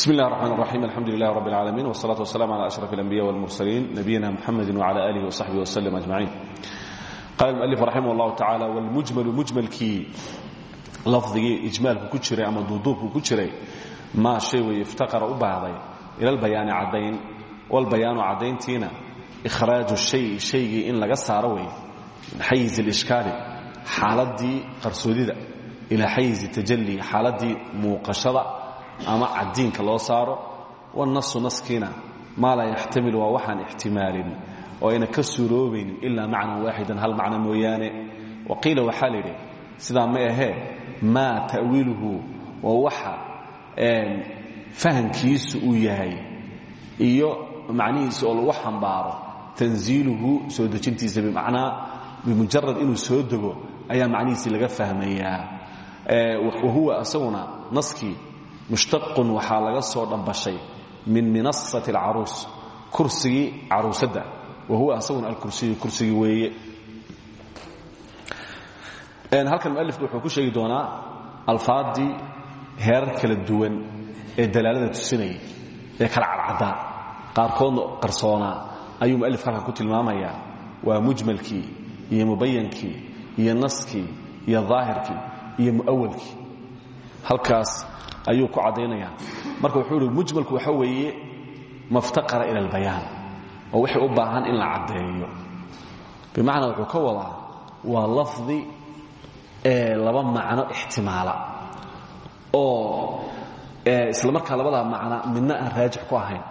bsm اllah الرحmn الرaحيم alxamdu لlah رb العaalمين والصلاة والسلام على أشرف الأنبياء والمرسلين نبيina mحamd وعlى آله وصaحبه وسلم أجمعين qال المؤلف رaximه الlah taعالى wاlmujml mujmalkii lafdigii ijmaalku ku jiray ama duuduubku ku jiray maa shay wey iftaqara u baahday ila اlbayaani caddayn wاlbayaanu caddayntiina إkhraaju shay shaygii in laga saaro wey min xayiز الإشhkaali xaaladii qarsoodida ilaa xayiز الtajali xaaladii muuqashada ama cadiinka loo saaro wanasu naskiina maa laa yaxtamil waa waxaan ixtimaalin oo ayna ka suuroobaynin ilaa macnan hal macno mooyaane. Waqiila waxaa la yidhi sidaa ma ahee maa ta'wiiluhu waa waxa fahamkiisu uu yahay iyo macnihiisa oo lagu xambaaro tanziiluhu soo dejintiisa bimacnaa bimujarad inuu soo dego ayaa macnihiisii laga fahmayaa. Wahuwa asaguna naskii mushtaqun waxaa laga soo dhambashay min minasat alcaruus kursigii caruusadda. Wa huwa asaguna alkursiyu kursigii weeye. Halkan mualifku wuxuu ku sheegi doonaa alfaaddii heerar kala duwan ee dalaalada tusinayay ee kala cadcaddaa qaarkoodna qarsoonaa ayuu mualifka halkan ku tilmaamayaa waa mujmalkii iyo mubayankii iyo naskii iyo daahirkii iyo mu'awalkii halkaas ayuu ku caddaynaya marka wuxuu ihi mujmalku waxa weeye maftaqara ila albayaan oo wixii u baahan in la caddeeyo. Bimacnaa wuxuu ka wadaa waa lafdi ee laba macno ixtimaala oo isla markaa labadaa macno midna aan raajix ku ahayn.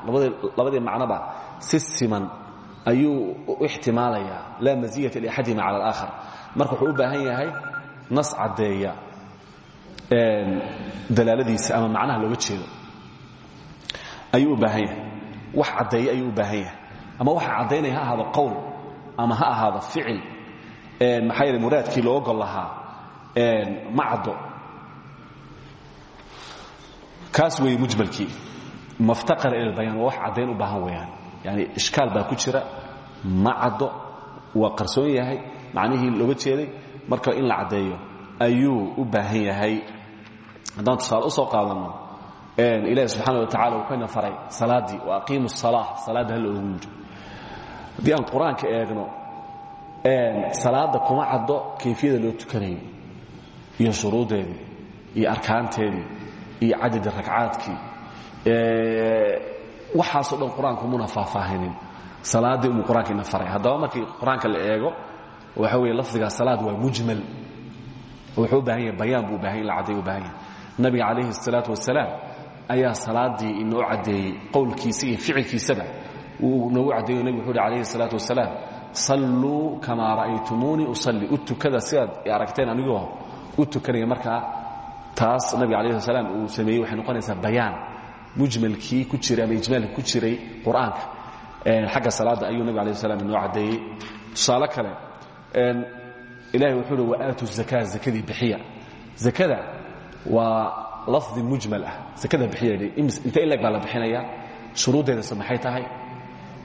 Labadii macnoba si siman ayuu u ixtimaalayaa laa masiyata liaxadihima cala alaakhar. Marka wuxuu u baahan yahay nas caddeeya dalaaladiisa ama macnaha looga jeedo. Ayuu u baahan yahay. Wax caddeeye ayuu u ama waxa caddaynaya ha ahaado qowl ama ha ahaado ficil. Maxaa yeele muraadkii loo gol lahaa ma kaas weeye mujmalkii. Maftaqara ila albayaan waa wax caddayn u baahan weeyaan. Yani ishkaal baa ku jira. Ma caddo waa qarsoon yahay. Macnihii looga jeeday. Marka in la caddeeyo ayuu u baahan yahay haddaan tusaale u soo qaadanno ilaahi subxaana wa tacala uu kayna faray salaaddii wa aqiimu salaa salaadda hala ogu yidhi haddii aan qur'aanka eegno salaadda kuma caddo kayfiyada loo tukanayo iyo shuruuddeedii iyo arkaanteedii iyo cadadi ragcaadkii. Waxaasoo dhan qur'aanku muna faahfaahinin salaaddii umuu qur'aanka ina faray. Haddaba markii qur'aanka la eego waxa weeye lafdigaa salaad waa mujmal. Wuxuu u baahan yahay bayaan buu ubahan in la cadday u baahan yahay nabiga calayhi salaatu wasalaam ayaa salaadii inoo caddeeyey qowlkiisa iyo ficilkiisaba wuu noogu caddeeyo nabig wuxu uhi calayhi salaatu wasalaam salluu kamaa ra'aytumuunii usalli. U tukada sidaad aragteen anigoo u tukanaya markaa taas nabiga calayhi sl uu sameeyey waxay noqonaysaa bayaan. Mujmalkii ku jiray ama ijmaalkii ku jiray qur'aanka xagga salaadda ayuu nabig alai slam inoo caddeeyey. Tusaale kale ilahi wuxuu uhi waaatu zakaa zakadii bixiya. Zakada waa lafdi mujmal ah. Zakada bixiya inta ileg baa la bixinaya? Shuruuddeedase maxay tahay?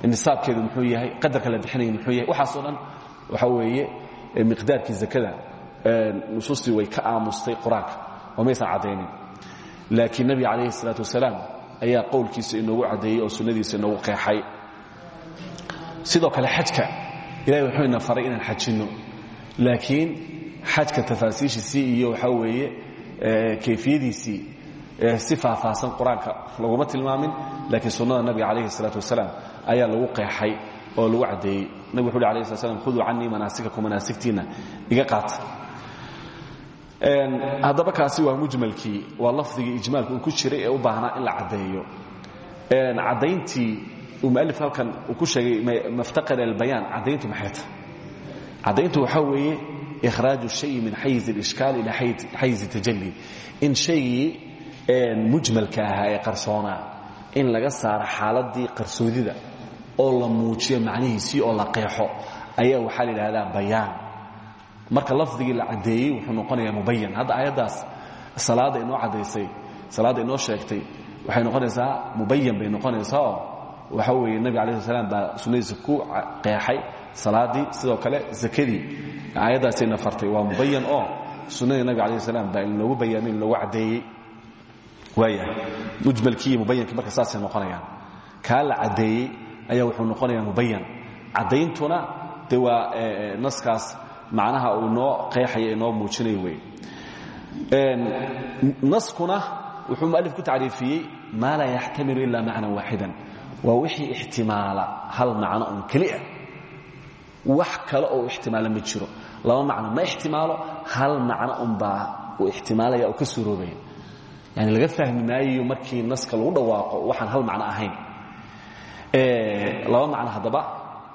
Nisaabkeedu muxuu yahay? Qadarka la bixinaya muxuu yahay? Waxaasoo dhan waxa weeye miqdaarkii zakada nusuustii way ka aamustay qur'aanka. Oo maysan caddaynin. Laakiin nebiga calayhi isalaatu wasalaam ayaa qowlkiisa inoogu caddeeyey oo sunnadiisa inoogu qeexay. Sidoo kale xajka. Ilahay wuxuu ina faray inaan xajinno. Laakiin xajka tafaasiishiisii iyo waxaa weeye kayfiyadiisii si faahfaahsan qur'aanka laguma tilmaamin laakiin sunnada nabiga calayhi الsalaatu wasalaam ayaa lagu qeexay oo lagu caddeeyey. Nabig wuxu uhi alayh slat slam khuduu canii manaasikakum manaasigtiinna iga qaata haddaba kaasi waa mujmalkii waa lafdigii ijmaalka uu ku jiray ee u baahnaa in la caddeeyo. Caddayntii uu mualif halkan uu ku sheegay maftaqara albayaan caddayntu maxay tahay? Caddayntu waxaa weeye ikhraaju shayi min xayiz alishkaal ila xayiz tajali in shaygii mujmalka ahaa ee qarsoonaa in laga saaro xaaladii qarsoodida oo la muujiyo macnihiisii oo la qeexo ayaa waxaa la yidhahdaa bayaan marka lafdigii la caddeeyey wuxuu noqonayaa mubayan hadda aayaddaas salaadda inoo caddaysay salaadda inoo sheegtay waxay noqonaysaa mubayan bay noqonaysaa oo waxa weeye nebi alai sl slam baa sunnadiisa ku qeexay salaaddii sidoo kale zakadii. Aayaddaasayna fartay. Waa mubayan oo sunnadii nabig alayh salaam baa inoogu bayaamay in loogu caddeeyey. Waaya mujmalkii iyo mubayankii marka saasay noqonayaan. Kaa la caddeeyey ayaa wuxuu noqonayaa mubayan caddayntuna de waa naskaas macnaha uu inoo qeexaya inoo muujinayo wey naskuna wuxuu mualif ku tacriifiyey maa laa yaxtamilu ila macnan waaxidan. Waa wixii ixtimaala hal macno un keliah wax kale oo ixtimaala ma jiro. Laba macno ma ixtimaalo hal macno unbaa uu ixtimaalaya oo ka suuroobaya yani laga fahmi markii naska lagu dhawaaqo waxaan hal macno ahayn. Laba macno haddaba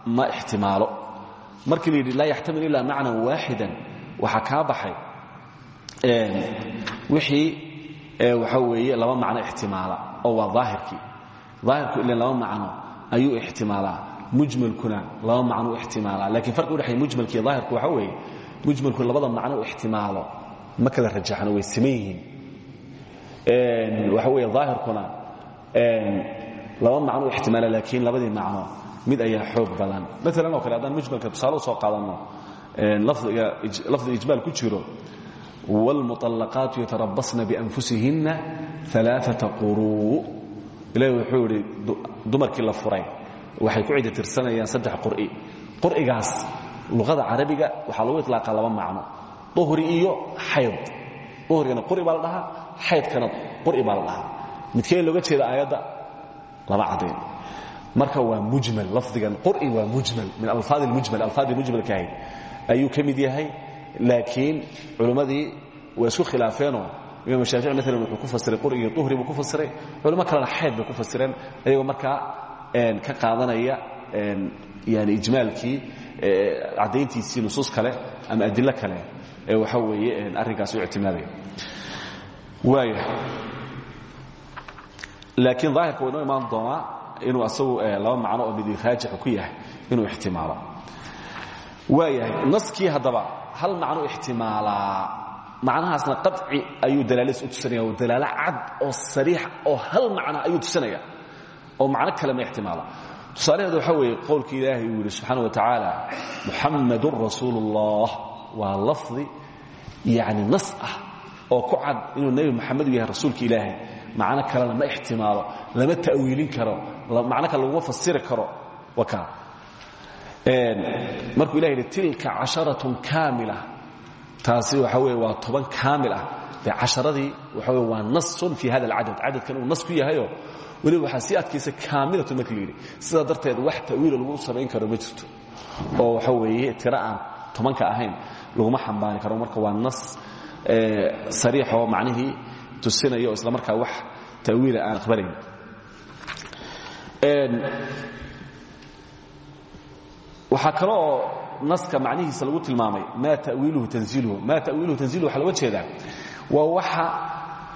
ma ixtimaalo. Markii la yidhi laa yaxtamil ila macnan waaxidan waxaa kaa baxay. Wixii waxa weeye laba macno ixtimaala oo waa aahirkii aahirku ila laba macno ayuu ixtimaalaa mujmalkuna laba macno ixtimaalaa lakiin farqi udhexeeya mujmalkiiyo aahirku waxa weeye mujmalku labada macno u ixtimaalo. Ma kala rajaxno way siman yihiin. Waxa weeye aahirkuna laba macno u ixtimaala laakiin labadii macno mid ayaa xoog badan. Maalan oo kale haddaan mujmalka tusaale u soo qaadanno lafdiga ijmaal ku jiro wاlmuطalaqaatu yatarabasna bianfusihinna aaaa quruu. Ilahi wuxuu idhi dumarkii la furay waxay ku cidi tirsanayaan saddex qur'i. Qur'igaas luqada carabiga waxaa lagu iطlaaqa laba macno. Duhri iyo xayd duhrigana qur'i baa la dhahaa xaydkana qur'i baa la dhahaa. Midkee looga jeeda aayadda? Lama caddayn marka waa mujmal lafdigan qur'i waa mujmal min alfaad mujmal alfaadii mujmalka ahayd. Ayuu ka mid yahay laakiin culimmadii way isku khilaafeenoo. Imaam shaafici maalan wuxuu ku fasiray qur'igii duhri buu ku fasiray culimo kalena xayd bay ku fasireen ayagoo markaa ka qaadanaya yani ijmaalkii caddayntiisii nusuus kale ama adilo kale. Ee waxa weeye arrinkaas u ictimaadaya waaya laakiin daahirka waynoo imaan doonaa inuu asagu laba macno oo midi raajix ku yahay inuu ixtimaalo. Waayahay naskii haddaba hal macno ixtimaalaa macnahaasna qaci ayuu dalaalis u tusanaya dalaalo cad oo sariix oo hal macno ayuu tusanaya oo macno kale ma ixtimaalo tusaalaheedu waxaa weeye qowlka ilaahay uu yidhi subxaana wa tacaala muxammadun rasuulu ullah waa lafdi yani nas ah oo ku cad inuu nebi moxamed u yahay rasuulka ilaahay. Macno kalena ma ixtimaalo lama ta'wiilin karo macno kale laguma fasiri karo. Waka markuu ilah yidhi tilka casharatun kaamila. Taasi waxa weye waa toban kaamil ah. Dee casharadii waxa wey waa nasun fii hada alcadad cadadkan uu nas ku yahayo weliba waxaa sii adkaysa kaamilatun markii la yidhi. Sidaa darteed wax ta'wiilo lagu samayn karo ma jirto. Oo waxa weeye tiro aan tobanka ahayn laguma xambaari karo. Marka waa nas sariixoo macnihii tusinaya oo isla markaa wax ta'wiila aan aqbalayn waxaa kale oo naska macnihiisa lagu tilmaamay maa tawiiluhu tanziiluhu? Maa tawiiluhu tanziiluhu waxa loga jeedaa waa waxa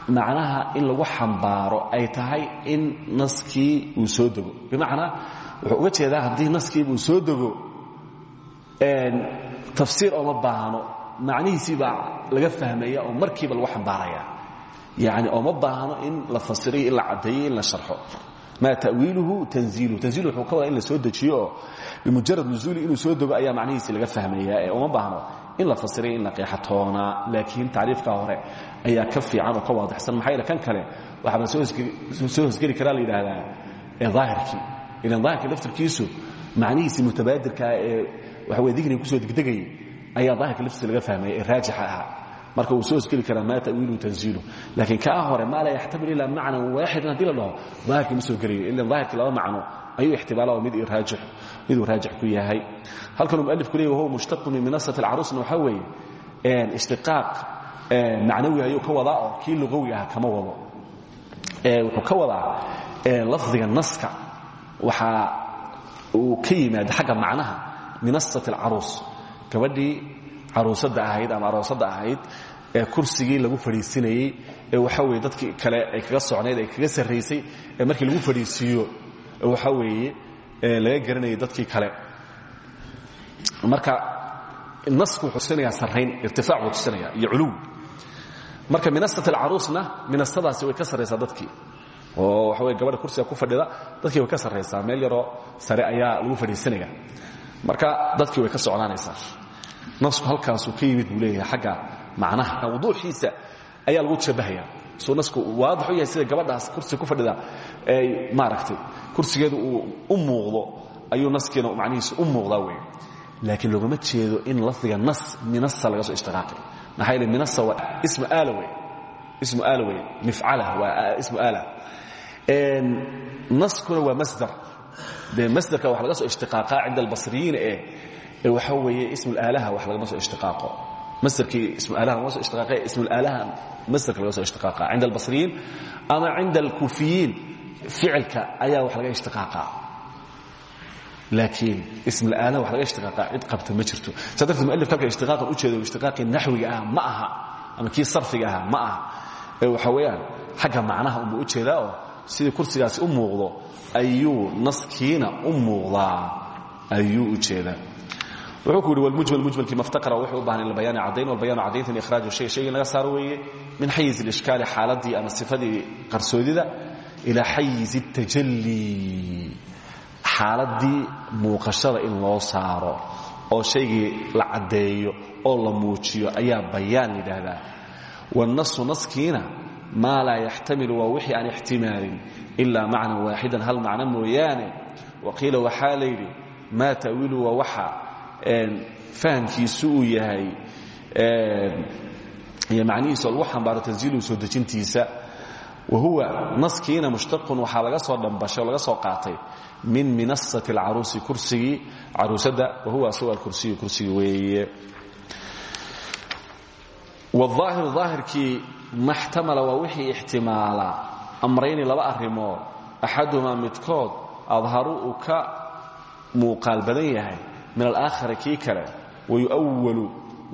macnaha in lagu xambaaro ay tahay in naskii uu soo dego. Bimacnaa wuxuu uga jeedaa haddii naskiiba uu soo dego tafsiir ooma baahno macnihiisii baa laga fahmaya oo markiiba lagu xambaaraya. Yani ooma baahno in la fasiriyo in la in la sharxo. Ma tawiiluhu tanziiluhu tanziilu wuxuu in la soo dejiyo. Oo bimujarad nuzuuli soo dego ayaa macnihiisi laga fahmaya ee uma baahno in la fasiriyo in la qeexatoona laakiin tacriifka hore ayaa ka fiican oo ka waadixsan. Maxaa yeele kan kale? Waxaaba soo hosgeli karaa la yidhaahdaa ee daahirkii. Ilan daahirkii laftirkiisu macnihiisii mutabaadirkaa ee waxa weye digniga ku soo degdegayay ayaa daahirka laftiisa laga fahmaya ee raajixa ahaa. Marka wuu soo hosgeli karaa maa tawiiluhu tanziilu? Laakiin kaa hore maa laa yaxtamil ilaa macnan waaxidan. Haddii la dhaho daahirkii ma soo gelayo ilan daahirkii laba macno ayuu ixtimaala miduu raajix ku yahay. Halkanuu mualifku leey wahuwa mushtaqu min minasat alcaruusna waxaa weeye ishtiqaaq macnawi ayuu ka wadaa oo kii luqawi ah kama wado. Wuxuu ka wadaa lafdiga naska waxa uu ka yimaada xagga macnaha minasat alcaruus gabadhii caruusadda ahayd ama aroosadda ahayd ee kursigii lagu fadhiisinayey ee waxa weye dadkii kale ay kaga socnayd ay kaga sarraysay ee markii lagu fadhiisiiyo waxa weeye laga garanayay dadkii kale. Marka nasku wuxuu tusinayaa irtifaac buu tusinaya iyo culuw. Marka minasat alcaruusna minasadaasi way ka dadkii. Oo waxa weye gabadha kursiga ku fadhida dadkii way ka sarraysaa. Meel yaroo sare ayaa lagu fadhiisanaya marka dadkii way ka socnaanaysaa nasku halkaasuu ka yimid buu leeyahay macnaha wuduuxiisa ayaa lagu shabbahaya suu nasku waadix u yahay sida gabadhaas kursi ku fadhida ay maaragtay kursigeedu uu u muuqdo ayuu naskiina macnihiisu u muuqdaa wey laakiin loogama jeedo in lafdiga nas minasa laga soo ishtiqaaqay. Maxaa yeele minasa waa ismu aala wey ismu aala wey mifcala waa ismu aala. Naskuna waa masdar. Dee masdarka wax laga soo ishtiqaaqaa cinda albasriyiina ee waxa weeye ismulaalaha wax lagama soo ishtiqaaqo masdarkii ismuaalaha lagama soo ishtiqaaqe ismulaalaha masdarka laga soo ishtiqaaqa cinda albasriyiin ama cinda alkuufiyiin ficilka ayaa wax laga ishtiqaaqaa laakiin ismulaalaha wax laga ishtiqaaqaa cid qabta ma jirto. Saa darteed mualif halka ishtiqaaqan u jeedo ishtiqaaqii naxwiga ah ma aha ama kii sarfiga aha ma aha. Ee waxa weeyaan xagga macnaha unbuu u jeedaa oo sidii kursigaasi u muuqdo ayuu naskiina u muuqdaa. Ayuu u jeedaa wuxuu ku yidhi wlmujmal mujmalkii maftaqara wuxuu u baahan ilbayaani caddayn walbayaanu caddayntan ikhraaju shay shayga in laga saaro weeye min xayiz ilishkaali xaaladii ama sifadii qarsoodida ilaa xayiz اtajallii xaaladii muuqashada in loo saaro oo shaygii la caddeeyo oo la muujiyo ayaa bayaan yidhaahdaa. Wاnasu naskiina maa laa yaxtamilu waa wixii aan ixtimaalin ilaa macnan waaxidan hal macno mooyaane. Waqiila waxaa la yidhi maa ta'wiilu waa waxa fahamkiisu uu yahay iyo macnihiisa oo lagu xambaaro tanziiluhu soo dejintiisa. Wa huwa naskiina mushtaqun waxaa laga soo dhambashay oo laga soo qaatay min minasati alcaruusi kursigii. Caruusadda wa huwa asagu alkursiyu kursiga weeye. Waaahiru daahirkii maxtamala waa wixii ixtimaala amrayni laba arrimood. Axaduhumaa midkood adharu uu ka muuqaal badan yahay min alaakhari kii kale wayu'awalu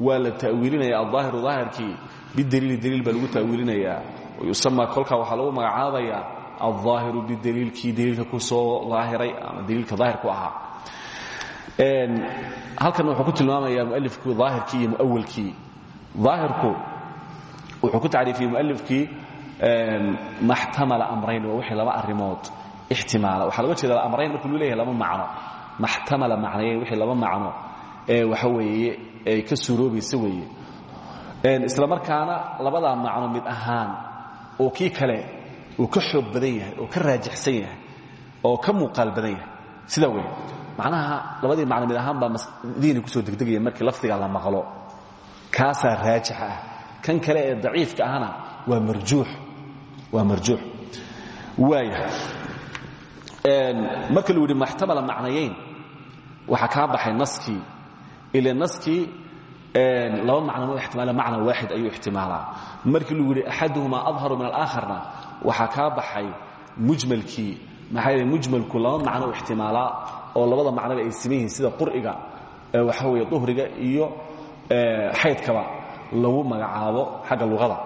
waa la ta'wiilinaya aldaahiru daahirkii bidaliili daliil baa lagu ta'wiilinayaa wayusamaa kolkaa waxaa lagu magacaabayaa aldaahiru bidaliilkii daliilka ku soo daahiray ama daliilka daahirku ahaa halkan wuxuu ku tilmaamayaa mualifku daahirkii iyo muawalkii daahirku wuxuu ku tacriifiyey mualifkii maxtamala amrayn waa wixii laba arrimood ixtimaala waxaa loga jeeda amrayn marka luu leeyahay laba macno maxtamala macnayeyn wixii laba macno ee waxa weeye ay ka suuroobaysa weeye. Isla markaana labadaa macno mid ahaan oo kii kale uu ka xoog badan yahay oo ka raajixsan yahay oo ka muuqaal badan yahay. Sidaa wey macnaha labadii macno mid ahaan baa diini ku soo degdegaya markii lafdiga la maqlo. Kaasaa raajix ah. Kan kale ee daciifka ahna waa marjuux waa marjuux. Waaya. Marka lu yidhi maxtamala macnayeyn waxaa kaa baxay naskii. Ila naskii laba macnamo ixtimaala macna waaxid ayuu ixtimaalaa. Markii lu yidhi axaduhumaa adharu min alaakharna waxaa kaa baxay mujmalkii. Maxaa yeele mujmalku laba macno ixtimaalaa oo labada macnoba ay siman yihiin sida qur'iga waxa weeye duhriga iyo xaydkaba lagu magacaabo xagga luqada.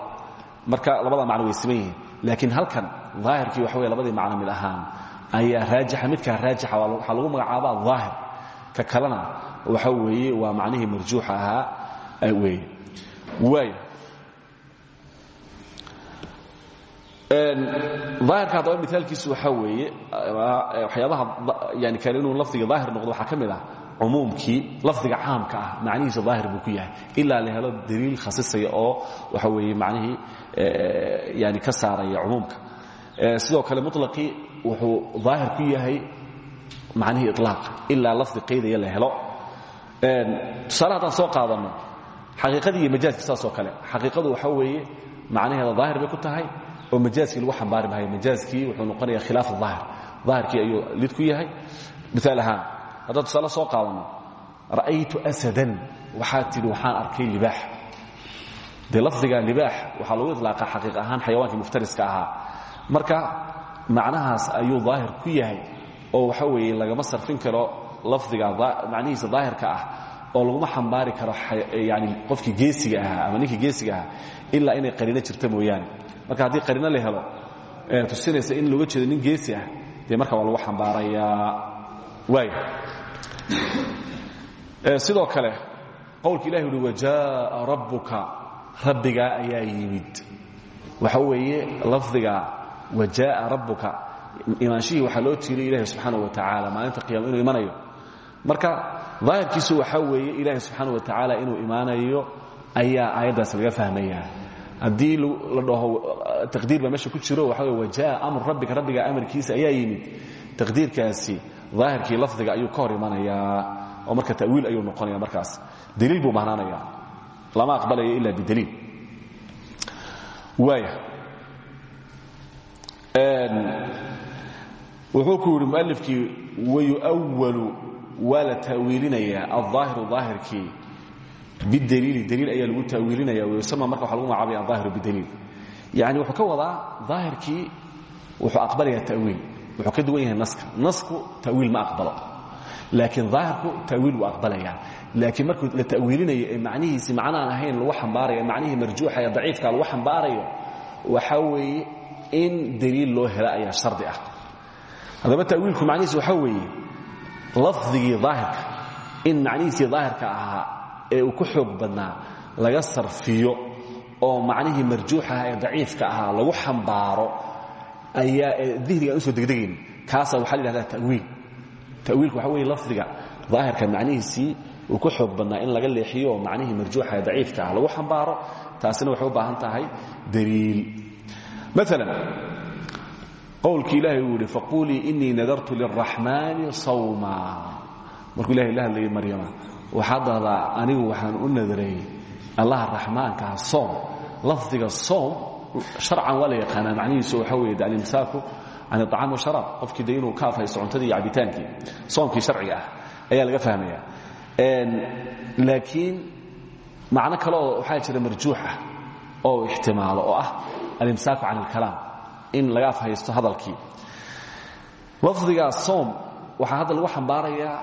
Marka labada macno way siman yihiin. Laakiin halkan daahirkii waxa wey labadii macno mid ahaan ayaa raajixa midkaa raajixa waxaa lagu magacaabaa daahir ka kalena waxa weeye waa macnihii marjuuxa ahaa weeye. Waaya daahirka haddaba miaalkiisu waxaa weeye waxyaabaha yani kale lafdiga daahir noqdo waxaa ka mid ah lafdiga caamka ah macnihiisa daahir buu ku yahay. Ilaa la helo daliil khasisaya oo waxa weeye macnihii yani ka saaraya cumuumka. Sidoo kale muطlaqii wuxuu daahir ku yahay macnihii iطlaaq ilaa lafdi qaydaya la helo. Tusaale haddaan soo qaadanno xaqiiqadii iyo majaaska saasoo kale. Xaqiiqadu waxa weeye macnaheeda daahir bay ku tahay oo majaaskii lagu xambaari maayo majaaskii wuxuu noqonaya khilaaf aahir daahirkii ayuu lid ku yahay. Miaal ahaan haddaan tusaale soo qaadanno ra'aytu asadan waxaad tidhi waxaan arkay libaax. Dee lafdiga libaax waxaa lagu iطlaaqa xaqiiq ahaan xayawaankii muftariska ahaa. Marka macnahaas ayuu daahir ku yahay oo waxa weeye lagama sarfin karo lafdiga macnihiisa daahirka ah oo laguma xambaari karo yani qofkii geesiga ahaa ama ninkii geesiga ahaa ilaa inay qariino jirta mooyaane. Marka haddii qariino la helo tusinaysa in looga jeedo nin geesi ah dee marka waa lagu xambaarayaa waay. Sidoo kale qowlka ilahi uhi wajaءa rabbuka. Rabbigaa ayaa yimid. Waxa weeye lafdiga wajaءa rabbuka imaanshihii waxaa loo tiiriy ilahi subxaana wa tacaala maalinta qiyama inuu imanayo. Marka daahirkiisu waxaa weeye ilaahi subxaana wa tacaala inuu imaanayo ayaa aayaddaas laga fahmaya haddii la dhaho taqdiir baa meesha ku jiro waxa wey wajaa amru rabbika rabbiga amarkiisa ayaa yimid. Taqdiirkaasi daahirkii lafdiga ayuu ka hor imanayaa oo marka ta'wiil ayuu noqonaya markaas. Daliil buu bahnaanaya lama aqbalayo ila bidaliil. Waaya wuxuu ku yidhi mualifkii wayuwalu waa la taawiilinayaa alظaahiru daahirkii bidaliili daliil ayaa lagu taawiilinaya wayusama marka waxa lagu magacaabaya alظaahiru bidaliil yani wuxuu ka wadaa daahirkii wuxuu aqbalaya tawiil. Wuxuu ka duwan yahay naska. Nasku tawiil ma aqbalo. Laakiin daahirku tawiil wuu aqbalaya laakiin markuu la tawiilinayo ee macnihiisi macnaan ahayn lagu xambaarayo macnihii marjuuxa ee daciifka lagu xambaarayo waxa weeye in daliil loo helo ayaa shardi ah haddaba tawiilku macnihiis waxaa weeye lafdigii daahirka in macnihiisii daahirka ahaa ee uu ku xoog badnaa laga sarfiyo oo macnihii marjuuxaha ee daciifka ahaa lagu xambaaro ayaa dihniga aan u soo degdegayn kaasaa waxaa la yhahdaa tawiil. Tawiilku waxa weye lafdiga daahirka macnihiisii uu ku xoog badnaa in laga leexiyo oo macnihii marjuuxa ee daciifka ah lagu xambaaro taasina waxay u baahan tahay daliil. Maalan qowlkii ilaahay uu yidhi faquulii inii nadartu liraxmaani sawma. Markuu ilahay la hadlayay maryama waxaad dhahdaa anigu waxaan u nadaray allaha raxmaankaha soom. Lafdiga soom sharcan waa la yaqaanaa macnihiisu waxa weeye alimsaaku can iطacaam washaraab qofkii de inuu ka afhaysto cuntadii iyo cabitaankii soomkii sharciga ah ayaa laga fahmaya laakiin macno kale oo waxaa jira marjuux ah oo ixtimaalo oo ah alimsaaku can اlkalaam in laga afhaysto hadalkii. Lafdigaa soom waxaa hadda lagu xambaarayaa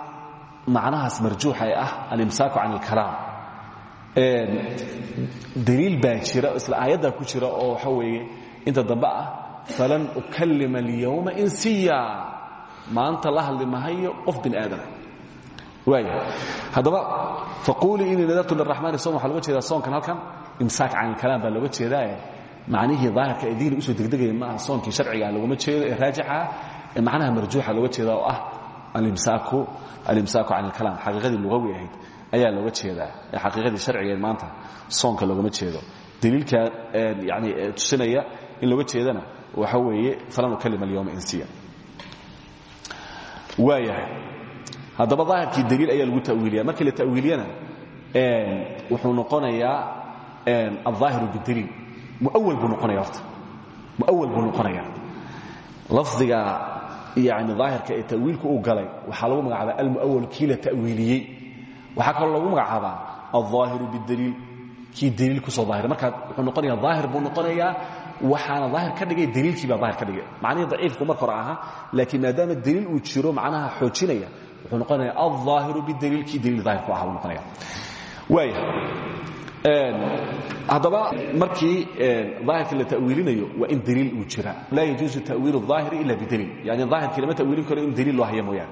macnahaas marjuuxa ee ah alimsaaku can اlkalaam daliil baa jira isla aayaddaa ku jira oo waxa weeye inta dambe ah falan ukalima اlyowma insiya. Maanta la hadli mahayo qof bin aadam waaya haddaba faquulii inii nadartu liraxmaani som waxaa loga jeedaa soonkan halkan imsaak can ilkalaam baa looga jeedaaye macnihii daahirka ee diini u soo degdegaya maaha soonkii sharciga laguma jeedo ee raajixa ee macnaha marjuuxa looga jeeda oo ah alimsaaku can ilkalaam xaqiiqadii lugawi ahayd ayaa looga jeedaa ee xaqiiqadii sharcigeed maanta soonka loogama jeedo. Daliilka yani tusinaya in looga jeedana waxa weeye falan ukalima alyowma insiya. Waayahay haddaba daahirkii daliil ayaa lagu tawiiliya markii la tawiiliyana wuxuu noqonayaa alظaahiru bidaliil muawal buu noqonaya horta. Muawal buu noqonaya. Lafdiga yani daahirka ee tawiilku uu galay waxaa lagu magacaabaa almuawal kii la tawiiliyey. Waxaa kaloo lagu magacaabaa alظaahiru bidaliil kii daliil ku soo daahira. Markaa wuxuu noqonaya daahir buu noqonayaa waxaana daahir ka dhigay daliilkii baa daahir ka dhigay. Macnihii daciifku marka hore ahaa laakiin maadaama daliil uu jiro macnaha xoojinaya wuxuu noqonaya alظaahiru bidaliil kii daliil daahirku aha buu noqonaya waaya haddaba markii aahirka la tawiilinayo waa in dliil uu jira. Laa yjuuزu tawiil اaahir ila bdliil yani aahirki lama tawiilin karo in dliil loo haya mooyaane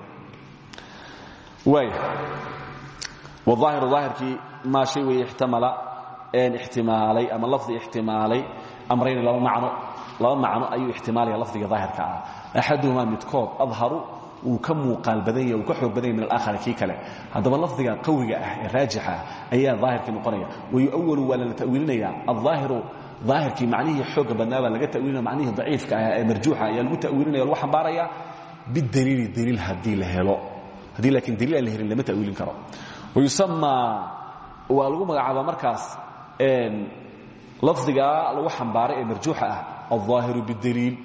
aahir aahirkii maa hay wey ixtamala ixtimaalay ama lafdi ixtimaalay amrayni laba macno. Laba macno ayuu ixtimaalaya lafdiga aahirka ah. Axaduhumaa midkood adharu wuu ka muuqaal badan yahy uu ka xoog badan yahy min alaakhari kii kale. Haddaba lafdiga qawiga ah ee raajixa ayaa daahirkii noqonaya. Wayuawalu waa lala ta'wiilinaya. Alظaahiru daahirkii macnihii xooga badnaa baa laga tawiilinaya. Macnihii daciifka ah ee marjuuxa ayaa lagu tawiilinaya lagu xambaaraya bidaliili daliil haddii la helo. Haddii laakiin daliil aan la helin lama tawiilin karo. Wayusamaa waa lagu magacaabaa markaas lafdigaa lagu xambaaray ee marjuuxa ah alظaahiru bidaliil.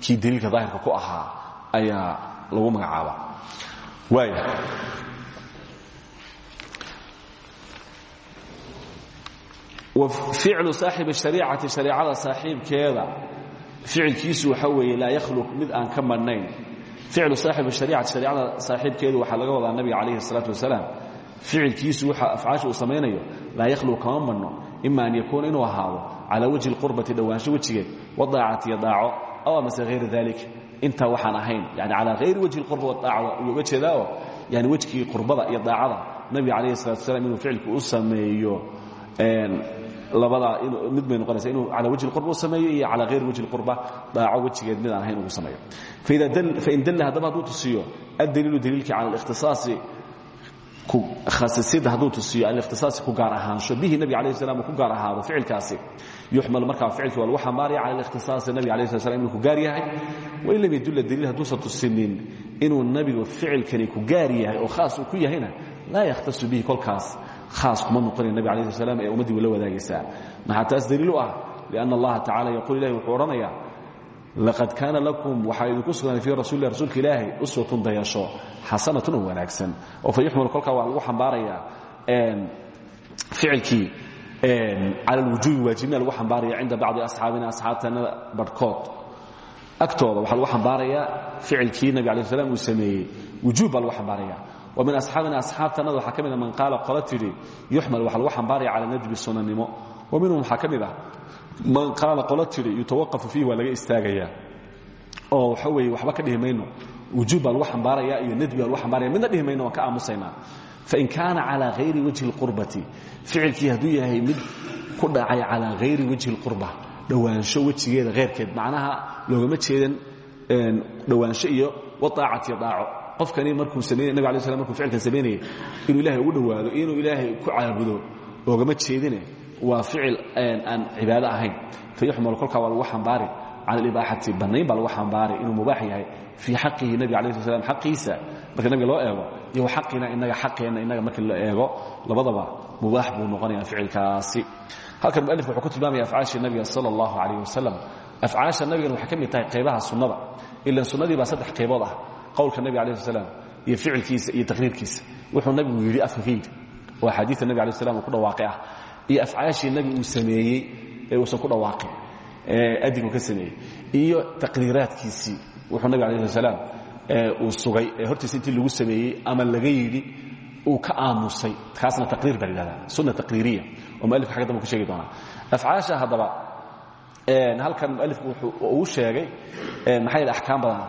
Kii daliilka daahirka ku ahaa ayaa lagu magacaaba waaya ficlu saaxibi shariicati shareicada saaxiibkeeda ficilkiisu waxa weeye laa yakhluq mid aan ka madhnayn ficlu saaxibi shariicati shareicada saaxiibkeedu waxaa laga wadaa nabiga calayhi الsalaatu wasalaam ficilkiisu waxa afcaasha uu samaynayo laa yakhluq kama madhno ima an yakuuna inuu ahaado calaa wajhi اlqurbati dhowaansho wejigeed wadaacati iyo daaco aw amase hayra dalik intaa waxaan ahayn yani calaa hayri wajhi qurba wadaaca uga jeedaao yani wejkii qurbada iyo daacada nabiga calayhi salatu wasalaam inuu ficilku u sameeyo labadaa mid bay noqonaysa inuu calaa wajhi qurba u sameeyo iyo calaa hayri wajhi qurba daaco wejigeed mid aan ahayn ugu sameeyo. Fain dalla haddaba hadduu tusiyo addaliilu daliilkii cala alikhtisaasi khasisida hadduu tusiyo alikhtisaasi ku gaar ahaansho bihi nabi alayh uu ku gaar ahaado ficilkaasi yuxmal markaa ficilkii waa lagu xambaaraya cala alikhtisaasi nabiga alay sla slam inuu ku gaar yahay. Wain lam yadulla daliil hadduusan tusinin inuu nabigu ficilkani ku gaar yahay oo khaas uu ku yahayna laa yakhtasu bihi kolkaas khaas kuma noqonaya nabig alay sl slam ee ummaddii way la wadaagaysaa maxaa taas daliil u ah? Lianna allaha tacala yaquul ilahi wuxuu odhanayaa laqad kaana lakum waxaa idinku sugnaaday fii rasuuli rasuulka ilaahay uswatun dayasho xasanatun oo wanaagsan. Oo fa yuxmal kolkaa waa lagu xambaarayaa ficilkii cala alwujuubi waajibina lagu xambaaraya cinda bacdi asxaabina asxaabtana barhkood agtooda waxaa lagu xambaarayaa ficilkii nabig alay slam uu sameeyey. Wujuub baa lagu xambaaraya. Wa min asxaabina asxaabtanada waxaa ka mid a man qaala qola tidhi yuxmal waxaa lagu xambaaraya cala nadbi sunannimo wa minhum waxaa ka mid ah man qaala qola tidhi yutawaqafu fiihi waa laga istaagayaa oo waxa weeye waxba ka dhihi mayno. Wujuub baa lagu xambaaraya iyo nadbi baa lagu xambaaraya. Midna dhihi mayno waan ka aamusaynaa fain kaana calaa hayri wajhi اlqurbati ficilkii hadduu yahay mid ku dhacay calaa hayri wajhi اlqurba dhowaansho wejigeeda heyrkeed macnaha loogama jeedan dhowaansho iyo waaacati daaco qofkani markuu sameynay nabig alay slam markuu ficilkan samaynayay inuu ilahay ugu dhowaado inuu ilaahay ku caabudo loogama jeedine waa ficil aan cibaado ahayn fayuxmalu kolkaa waa lagu xambaari cala alibaaxati bannayn baa lagu xambaari inuu mubaax yahay fii xaqihi nebiga alay sl slam xaqiisa. Marka nabiga loo eego iyo xaqina inaga xaqeenna inaga markii la eego labadaba mubaax buu noqonaya ficilkaasi. Halkan mualifku wuxuu ku tilmaamaya afcaashii nabiga sala allahu calayh wasalam afcaasha nabigana waxay ka mid tahay qaybaha sunnada ilan sunnadii baa saddex qaybood ah qowlka nabiga alayh slam iyo ficilkiisa iyo taqriirkiisa. Wuxuu nabigu yidhi afka ka yidhi oo axaadiita nabig alay slam uu ku dhawaaqay ah. Iyo afcaashii nabi uu sameeyey ee uusan ku dhawaaqin adigu ka sameeyey. Iyo taqriiraadkiisii wuxuu nabig alayh salaam uu sugay ee hortiisa intii lagu sameeyey ama laga yidhi uu ka aamusay. Kaasna taqriir baa layidhahdaa sunna taqriiriya oo mualifka xagga dambe ku sheegi doonaa. Afcaasha haddaba halkan mualifku wuxuu uu sheegay maxaa yidhi axkaam badan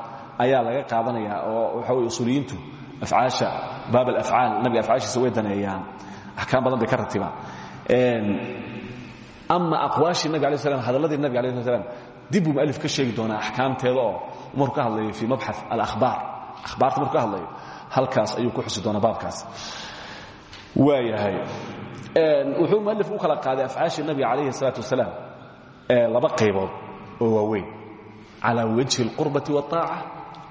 ayaa laga qaadanaya oo waxa weye usuuliyiintu afcaasha baab alafcaal nabiga afcaashiisa way daneeyaan. Axkaam badan bay ka ratibaan ama aqwaashii nabig alay slam hadalladii nabig alay sl slam dib buu mualif ka sheegi doonaa axkaamteeda oo markuu ka hadlayo fii mabxath alahbaar ahbaarta markuu ka hadlayo halkaas ayuu ku xusi doonaa baabkaas. Waayahay wuxuu mualif u kala qaaday afcaashii nabiga calayhi salaatu wasalaam laba qaybood oo waaweyn. Calaa wajhi اlqurbati waaaca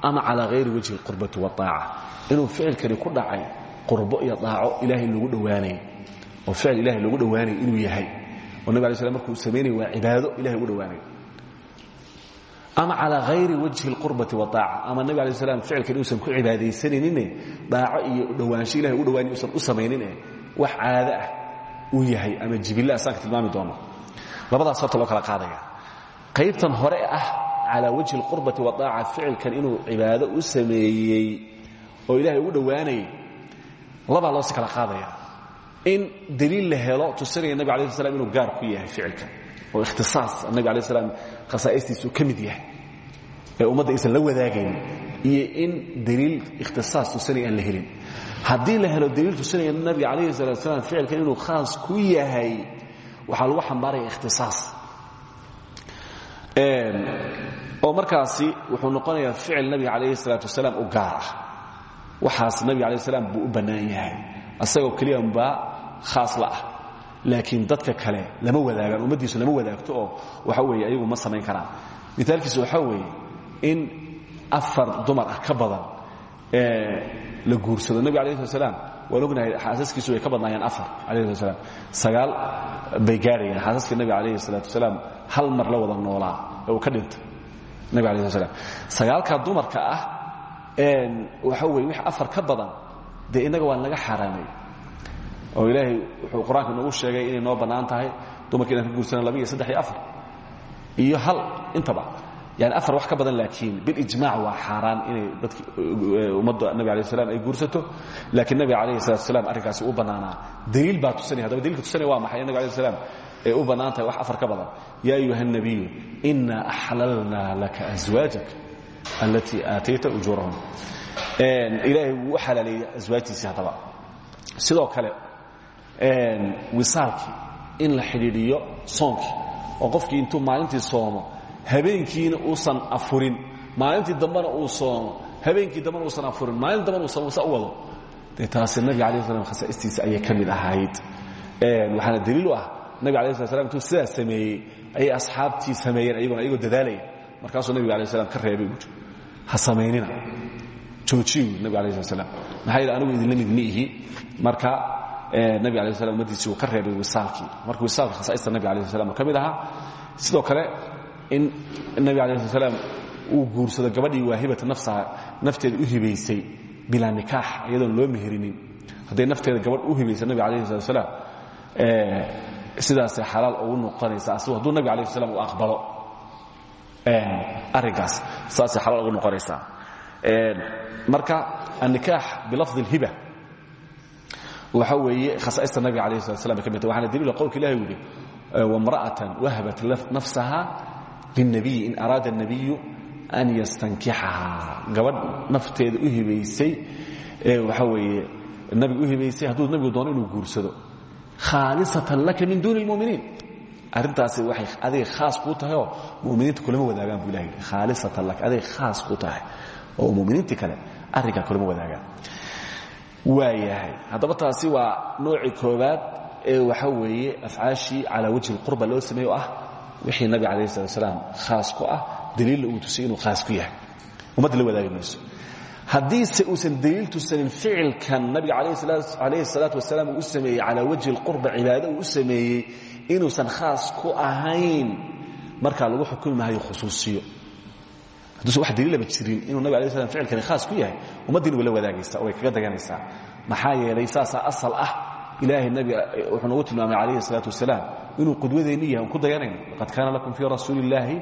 ama calaa hayri wajhi اlqurbati waaaca inuu ficilkani ku dhacay qurbo iyo daaco ilaahay loogu dhowaanay oo ficil ilahay loogu dhowaanay inuu yahay oo nabig alay slam markuu samaynaya waa cibaado ilahay ugu dhowaanay ama calaa hayri wajhi اlqurbati waaaca ama nabig alay slam ficilkan inuusan ku cibaadaysanayninne daaco iyo dhowaansho ilahay ugu dhowaanay usan u samaynine wax caado ah uu yahay ama jibillo asaan ka tilmaami doono. Labadaas horta loo kala qaadaya. Qaybtan hore ah calaa wajhi اlqurbati waaaca ficilkan inuu cibaado u sameeyey oo ilahay ugu dhowaanayay labaa loosi kala qaadaya in daliil la helo tusinaya nabig alay slam inuu gaar ku yahay ficilka. Oo ikhtisaas nabig alay slam khasaa'istiisu ka yahay ee ummadda aysan la wadaagayn iyo in daliil ikhtisaas tusinaya la helin. Haddii la helo daliil tusinaya nabiga calayhi salatu slam ficilkan inuu khaas ku yahay waxaa lagu xambaaraya ikhtisaas. Oo markaasi wuxuu noqonayaa ficil nabiga salaatu wasalaam u gaar ah. Waxaas nabiga alay slam buu u asagoo keliyanbaa khaas la ah. Laakiin dadka kale lama wadaagaan ummaddiisu lama wadaagto oo waxa weeye ayagu ma samayn karaan. Mitaalkiisu waxaa weeye in afar dumar ah ka badan la guursado. Nebiga alayh slat slam waan ognahay xaasaskiisu way ka badnaayeen afar alayh slat sagaal bay gaarayaan xaasaskii nebiga calayhi salaatu wasalaam hal mar la wada noolaa ee uu ka dhintay. Nebiga alay slat slam sagaalkaa dumarka ah waxa weye wix afar ka badan dee innaga waa naga xaaraamay. Oo ilaahay wuxuu qur'aanka noogu sheegay inay noo bannaan tahay dumarka inaan ka guursana laba iyo saddex iyo afar. Iyo hal intaba. Yani afar wax ka badan laakiin bilijmac waa xaaraan inay dadki ummadda nabig alay slam ay guursato. Laakiin nabiga calayhi salatu wasalaam arrinkaasi u bannaanaa. Daliil baa tusinaya hadaba dalilka tusinaya waa maxay? Nabig alay slam ay u bannaan tahay wax afar ka badan. Yaa ayuha الnabiyu ina axlalna laka aswaajak alatii aatayta ujuurahum ilaahay wuu u xalaaleeyey aswaajtiisii haddaba. Sidoo kale wisaalkii in la xidhiidhiyo soonkii oo qofkii intuu maalintii soomo habeenkiina uusan afurin maalintii dambena uu soomo habeenkii dambena uusan afurin maalin dambena uusan usa u wado. Dee taasi nabiga alay slam khasaa'istiisa ayay ka mid ahayd. Waxaana daliil u ah nabiga alay slat slam intuu sidaas sameeyey ayay asxaabtii sameeyeen ayaguna ayagoo dadaalaya markaasuu nabiga alai slam ka reebay buui ha samaynina joojiyu nabig alai slat slam maxaa anigu idinla mid miihi. Marka nabig alai slam ummadiisi uu ka reebay wisaalkii. Marka wisaalka khasaa'ista nabig alai slat slam ahaa. Sidoo kale in nabig alai slat slam uu guursado gabadhii waahibata nafsaha nafteeda u hibaysay bilaa nikaax iyadoon loo meherinin. Hadday nafteeda gabadh u hibaysa nabig alayh slat slaam sidaasay xalaal ugu noqonaysa asigu hadduu nabig alayh slam uu aqbalo arrinkaas saasay xalaal ugu noqonaysaa marka annikaax bilafdi اlhiba waxa weeye khasaa'ista nabiga alayh slat slam bay ka mid tahay waxaana daliila qowlka ilahi u yidhi wamra'atan wahabat nafsaha lilnabiyi in araada الnabiyu an yastankixahaa gabadh nafteeda u hibaysay waxa weeye nabiga u hibaysay hadduu nabigu doono inuu guursado khaalisatan laka min duuni اlmuminiin arrintaasi waxay adiga khaas kuu tahay oo muminiinta kulama wadaagaan buu ilaha yidhi khaalisatan laka adiga khaas kuu tahay oo muminiintii kale arrinkaa kulama wadaagaan waayahay. Haddaba taasi waa noocii koobaad ee waxa weeye afcaashii calaa wajhi اlqurba loo sameeye o ah wixii nabiga alayh slat slaam khaas ku ah daliilla uu tusay inuu khaas ku yahay. Ummadda la wadaagi mayso. Haddiise uusan daliil tusanin ficilkan nabiga calayhi salaatu wasalaam uu u sameeyey calaa wajhi اlqurba cibaado uu u sameeyey inuusan khaas ku ahayn markaa lagu xukumi maayo khusuusiyo hadduusan wax daliilaba jirin inuu nabig alay slam ficilkani khaas ku yahay ummaddiina way la wadaagaysaa oo way kaga daganaysaa maxaa yeelay saasaa asal ah ilaahay nabiga wuxuu nagu tilmaamay calayhi salaatu wasalaam inuu qudwadeenni yahay on ku dayanayno laqad kaana lakum fii rasuuli illaahi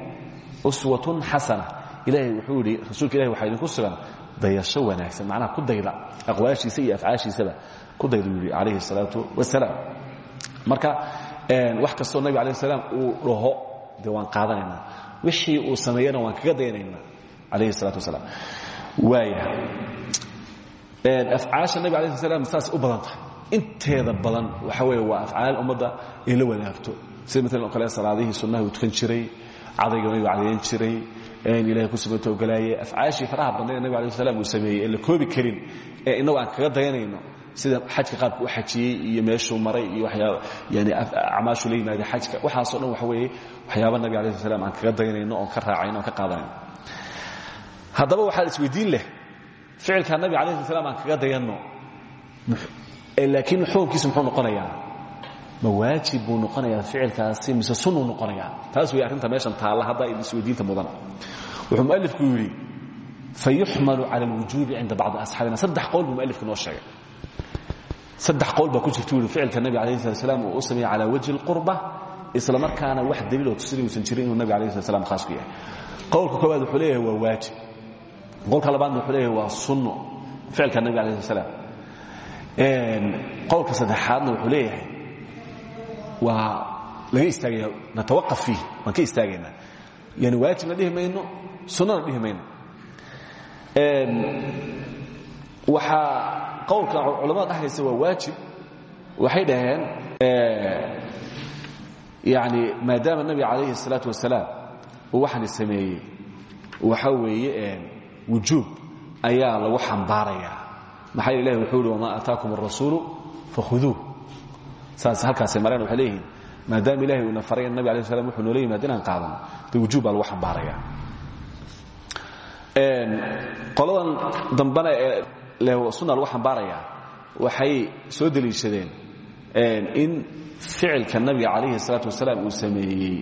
uswatun xasana. Ilahay wuxuu yidhi rasuulka ilahi waxaa idinku sugan dayasho wanaagsan macnaha ku dayda aqwaashiisa iyo afcaashiisaba ku dayda uu yidhi calayhi salaatu wasalaam. Marka wax kastoo nabig alayh salaam uu dhaho dee waan qaadanaynaa. Wixii uu sameeyana waan kaga dayanaynaa calayhi salaatu wasalaam. Waaya afcaasha nabig alay slam saas u badan inteeda badan waxa weeye waa afcaal ummadda ay la wadaagto. Sida maalan kale salaadihii sunnaha uu tukan jiray cadayga nabigu cadayan jiray ilahay ku subato ogolaayey afcaashii faraha badnayd nabig alay slam uu sameeyey ee la koobi karin ee innagu aan kaga dayanayno. Sida xajka qaabka u xajiyey iyo meeshuu maray iyo yani acmaashuu la yimaaday xajka. Waxaasoo dhan waxa weeye waxyaaba nabig alay sl aan kaga dayanayno oon ka raacayno oon ka qaadanayno haddaba waxaa isweydiin leh ficilkaa nabiga alay sl slam aan kaga dayanno laakiin xukunkiisu muxuu noqonayaa? Ma waajib buu noqonayaa ficilkaasi mise sunuu noqonayaa? Taas wey arrinta meeshan taalla hadda isweydiinta mudan wuxuu mualifku yidhi fayuxmalu cala alwujuubi cinda bacdi asxaabina. Saddex qowl buu mualifku noo sheegay. Saddex qowl baa ku jirta u ficilka nabiga alayh slat slam uu u sameeyey cala wajhi اlqurba isla markaana wax daliiloo tusinay uusan jirin inuu nabiga alayh slat slam khaas ku yahay. Qowlka koowaad wuxuu leeyahay waa waajib qowlka labaadna wuxuu leeyahay waa sunno ficilka nabiga alayh slat slam qowlka saddexaadna wuxuu leeyahay waa laga istaagaya natawaqaf fiih waan ka istaagaynaa yani waajibna dhihi mayno sunnana dhihi mayno waxaa qowlka culamada dhexdaysa waa waajib waxay dhaheen yani maadaama nabiga calayhi الsalaaةu wasalaam uu waxaani sameeyey waxa weeye wujuub ayaa lagu xambaaraya. Maxaa ilahi wuxuu ihi wamaa aataakum arasuulu fakhuduuh saas halkaasay mareen waxay leeyihiin maadaama ilahi uu ina faray in nabig alai slam wuxuu noola yimaad inaan qaadan dee wujuub baa lagu xambaaraya. Qoladan dambena ee leh sunna lagu xambaaraya waxay soo deliishadeen in ficilka nabiga calayhi salaatu wasalaam uu sameeyey.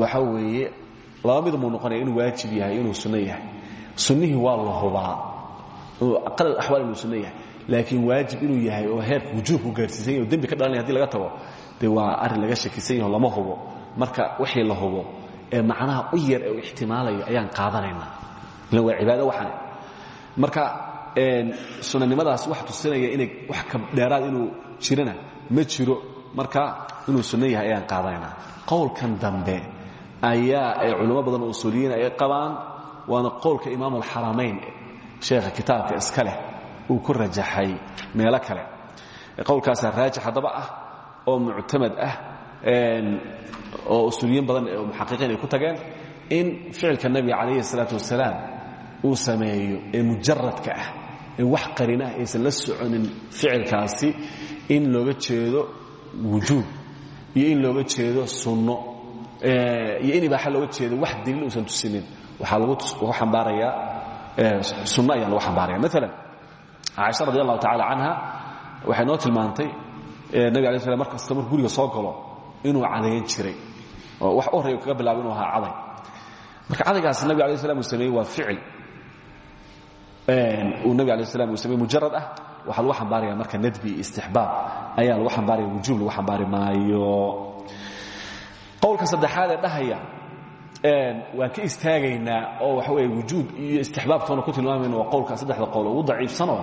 Waxa weeye laba mid muu noqonaya inuu waajib yahay inuu sunno yahay sunnihii waa la hubaa. Aqal axwaal inuu yahay. Laakiin waajib inuu yahay oo heerka wujuubku gaarsiisan yahy o dembi ka dhalanaya hadi laga tago dee waa arrin laga shakisan yaho lama hubo. Marka wixii la hubo ee macnaha u yar ee u ayaan qaadanaynaa. Ila waa cibaado waxan marka sunanimadaas wax tusinaya inay wax ka dheeraad inuu jirana ma jiro. Marka inuu sunno yahay ayaan qaadanaynaa. Qowlkan dambe ayaa ay culimo badan oo usuuliyiin ay qabaan waana qowlka imaam alxaramayn sheekha kitaabka iska leh uu ku rajaxay meelo kale. Qowlkaasaa raajix haddaba ah oo muctamad ah oo usuuliyiin badan oo muxaqiqiin ay ku tageen in ficilka nabiga calayhi الsalaatu wasalaam uu sameeyo ee mujaradka ah ee wax qarinah aysan la soconin ficilkaasi in looga jeedo wujuub iyo in looga jeedo sunno iyo in ibaaxa looga jeedo wax daliil uusan tusinin waxaa lagu xambaarayaa sunno ayaa lagu xambaaraya. Maalan caaisha radi allahu tacala canha waxay noo tilmaantay nabig alay slam mar kasta markuu guriga soo galo inuu cadayan jiray. Oo wax u horreya kaga bilaabo inuu ahaa caday. Marka cadaygaas nabig alay slam uu sameeyey waa ficil. Uu nabig alay slam uu sameyey mujarad ah. Waxaa lagu xambaaraya marka nadbi iyo istixbaab. Ayaa lagu xambaaraya wujuub lagu xambaari maayo. Qowlka saddexaad ee dhahaya waan ka istaagaynaa oo waxa wey wujuub iyo istixbaabtoona ku tilmaamayna waa qowlka saddexda qowl ugu daciifsanoo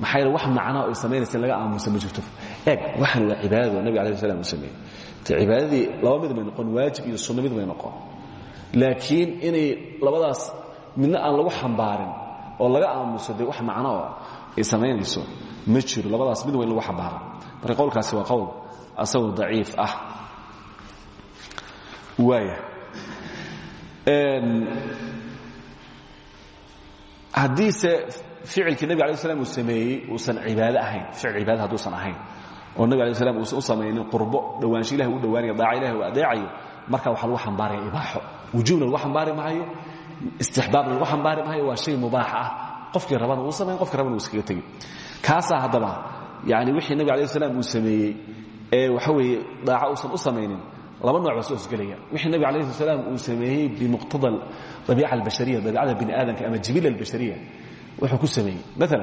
maxaa wax macnaa oy samaynaysa laga aamusa ma jirto. Eeg waxan waa cibaadado nabig alai slam uu sameeyey. Te laba mid bay noqon waajib iyo sunno mid bay noqon. Laakiin inay labadaas midna aan lagu xambaarin oo laga aamuso wax macnoo ay samaynayso ma jiro labadaas mid in lagu xambaara marka qowlkaasi waa qowl asagoo daciif ah. Waaya haddiise ficilkii nabig alay slam uu sameeyey uusan cibaado ahayn ficil cibaada hadduusan ahayn oo nabig alay slam uusan u samaynin qurbo dhowaansho ilahi u dhowaanaya daaca ilahi u adeecayo marka waxaa lagu xambaaraya ibaaxo. Wujuubna lagu xambaari maayo istixbaabna lagu xambaari maayo waa shay mubaax ah. Qofkii rabana uu samayn qofkii rabana uu iskaga tegi kaasaa haddaba yani wixii nabig alay slam uu sameeyey ee waxa weeye daaca uusan u samaynin laba nooc baa soo hosgelaya wixii nabig alayh salaam uu sameeyey bimuqtada abiica albashariya dabiicada bini aadamka ama jibila albashariya wuxuu ku sameeyey. Maalan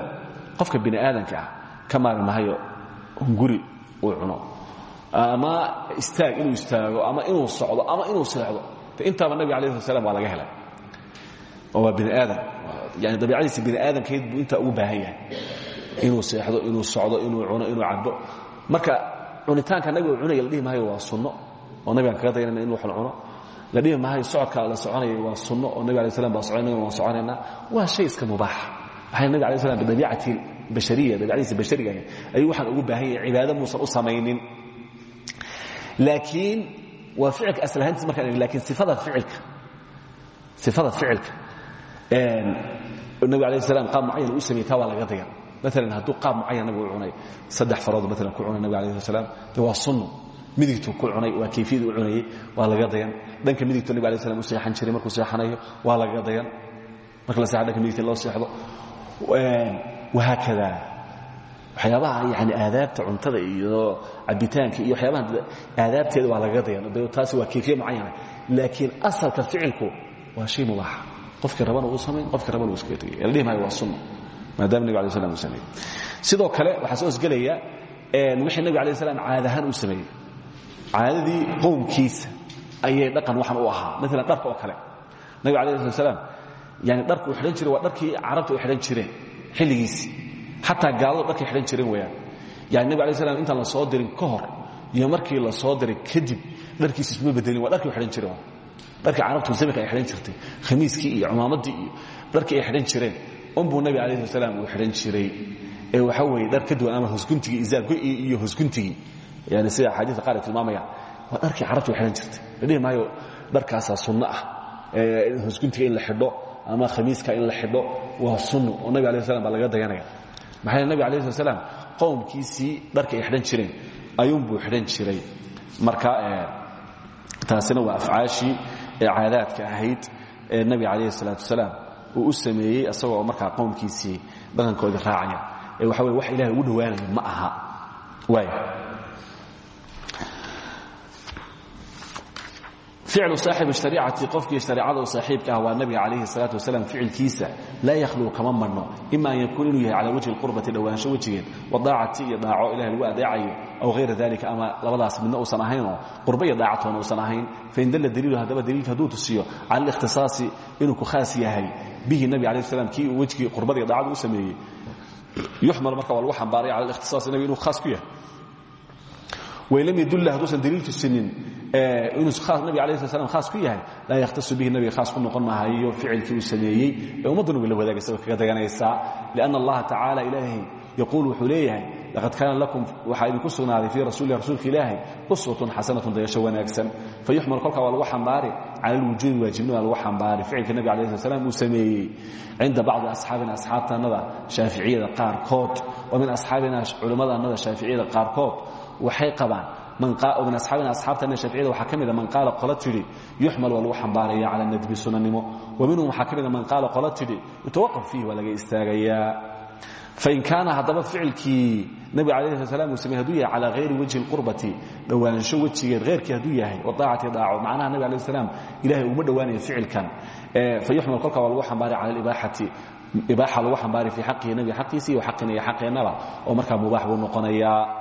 qofka bini aadamka ah ka maarmi mahayo hunguri uu cuno ama istaag inuu istaago ama inuu socdo ama inuu seexdo intaaba nabig alayh salam waa laga helay. Oo waa bini aadam yani dabiicadiisa bini aadamkeed buu intaa ugu baahan yahay. Inuu seexdo inuu socdo inuu cuno inuu cabo marka cunitaanka nabiga cunaya la dhihi maayo waa sunno oo nabigaan kaga dayanayna in la cuno. La dhihi maayo socodka la soconaya waa sunno oo nabig alay slam baa socon nabigana waan soconaynaa. Waa shay iska mubaax. Waxay nabig alay slam bidabiicati bashariya dabiicadiisa bashariga ayuu waxaan ugu baahan yahay cibaado muusan u samaynin. Laakiin waa ficilka aslahaantiis markaan lakiin sifada ficilka sifada ficilka nabig alayh salam qaab mucayan u sameyey taa waa laga dayan maalan hadduu qaab mucayan nabigu u cunay saddex farood maalan ku cunay nabig alayh salam de waa sunno midigtuu ku cunay waa kayfiyadii u cunayey waa laga dayan. Dhanka midigtu nabig alay slam u seexan jiray markuu seexanayo waa laga dayan. Marka la seexan dhanka midigta loo seexdo wahaakada waxyaabaha yani aadaabta cuntada iyo cabitaanka iyo waxyaabaha aadaabteeda waa lagaga dayan. Taasi waa kayfiya mucayana laakiin asalka ficilku waa shay mubaaxa qofkii rabana uu samayn qofkii rabana uu iskaga tegay la dhihi maayo waa sunna maadaama nabig alay slam uu sameeyey. Sidoo kale waxaa soo hosgelaya wixii nabig alay slam caadahaan uu sameeyey caadadii qowmkiisa ayay dhaqan waxan u ahaa. Maalan dharka kale. Nabig slat slaam yani dharka uu jiray waa dharkii carabta u xidhan jireen xilligiisii xataa gaaladu dharkay xidhan jireen yani nabig alay slam intaan la soo dirin ka hor iyo markii la soo diray kadib dharkiisa isma bedelin waa dharkii u jireen. Dharkii carabtu zamanka ay xidhan jirtay khamiiskii iyo cumaamadii dharkii ay xidhan jireen unbuu nabi slaam uu xidhan jiray. Ee waxa weeye dhar ka duwan ama iyo hosguntigii yani sida axaadiista qaar ay tilmaamayaan. Waa dharkii carabtu jirtay? La maayo dharkaasaa sunno ah. Hosguntiga in la xidho ama khamiiska in la xidho waa sunno oo nabig alay slam baa laga dayanaya maxaa nabig alayh slat slam qowmkiisii dharka ay xidhan xidhan jiray. Marka taasina waa afcaashii ee caadaadka ahayd ee nabiga calayh salaatu uu u sameeyey isagoo markaa qowmkiisii dhaqankoodii raacaya. Ee waxa weye wax ilahay ugu dhowaanaya ma aha. Waaya ficlu saaxibi shariicati qofkii shareecada u saaxiibka ah waa nabiga calayhi salaatu wasalaam ficilkiisa laa yakhluu kama marno ima an yakuun inuu yahay cala wajhi lqurbati dhowaansho wejigeed wadaacati iyo daaco ilahay lagu adeecayo aw hayra dalika ama labadaas midna uusan ahaynoo qurba iyo daacatoona uusan ahayn fain dalla daliilu haddaba daliilka hadduu tusiyo cala alikhtisaasi inuu ku khaas yahay bihi nabi alayh slam kii uu wejgii qurbada iyo daacada u sameeyey yuxmal marka waa lagu xambaaray cala alikhtisaas nabi inuu khaas ku yahay wain lam yadulla hadduusan daliil tusinin inuu nabig ala sl slam khaas ku yahay. Laa yakhtasu bihi nabiga khaas ku noqon mahayo ficilkii uu sameeyey. Ee ummadduna way la wadaagaysa way kaga daganaysaa. Lianna allaha tacaala ilaahay yaquul wuxuu leeyahay laqad kaana lakum waxaa idinku sugnaaday fii rasuulihi rasuulka ilaahay uswatun xasanatun dayasho wanaagsan. Fayuxmal kolkaa waa lagu xambaari. Cala alwujuubi waajibnima lagu xambaari. Ficilka nabiga alayh sl slam uu sameeyey. Cinda bacdi asxaabina asxaabtannada shaaficiyada qaarkood. Wa min asxaabina culimmadannada shaaficiyada qaarkood. Waxay qabaan min asxaabtana shaaficiyada waxaa ka mida man qaala qola tidhi yuxmal waa lagu xambaaraya cala nadbi sunanimo wa minhum waxaa ka mida man qaala qola tidhi yutawaqaf fiihi waa laga istaagayaa fain kaana haddaba ficilkii nabiga alayh sla slam uu samey haduu yahay calaa hayri wajhi اlqurbati dhowaansho wejigeed heyrkii hadduu yahay wadaacati daaco macnaha nabig alay slam ilahay uguma dhowaanaya ficilkan fayuxmal kolka waa lagu xambaaraya cala ibaaxati ibaaxa lagu xambaari fii xaqihi nabiga xaqiisa iyo xaqina iyo xaqeennaba oo markaa mubaax buu noqonayaa